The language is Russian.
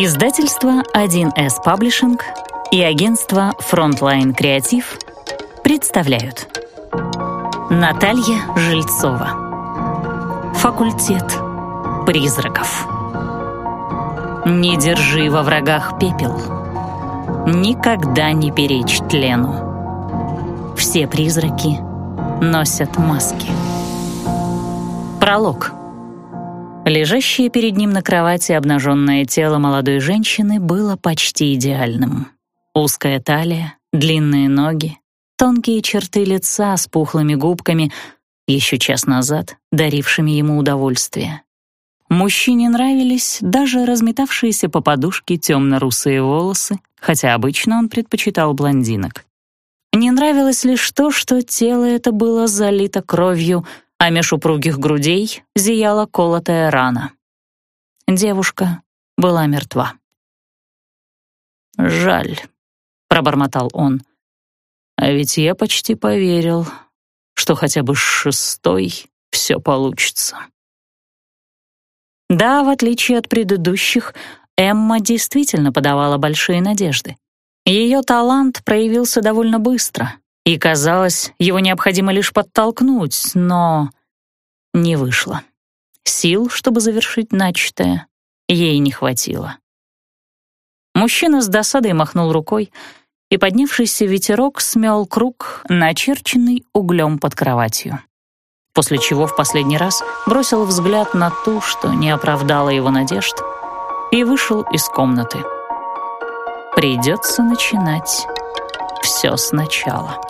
Издательство 1С Паблишинг и агентство Frontline Креатив представляют Наталья Жильцова. Факультет призраков. Не держи во врагах пепел. Никогда не перечь тлену. Все призраки носят маски. Пролог Лежащее перед ним на кровати обнаженное тело молодой женщины было почти идеальным. Узкая талия, длинные ноги, тонкие черты лица с пухлыми губками, еще час назад дарившими ему удовольствие. Мужчине нравились даже разметавшиеся по подушке темно-русые волосы, хотя обычно он предпочитал блондинок. Не нравилось лишь то, что тело это было залито кровью — меж упругих грудей зияла колотая рана. Девушка была мертва. «Жаль», — пробормотал он. «А ведь я почти поверил, что хотя бы с шестой все получится». Да, в отличие от предыдущих, Эмма действительно подавала большие надежды. Ее талант проявился довольно быстро, и, казалось, его необходимо лишь подтолкнуть, но не вышло. Сил, чтобы завершить начатое, ей не хватило. Мужчина с досадой махнул рукой, и поднявшийся ветерок смел круг, начерченный углем под кроватью. После чего в последний раз бросил взгляд на ту, что не оправдала его надежд, и вышел из комнаты. Придется начинать все сначала.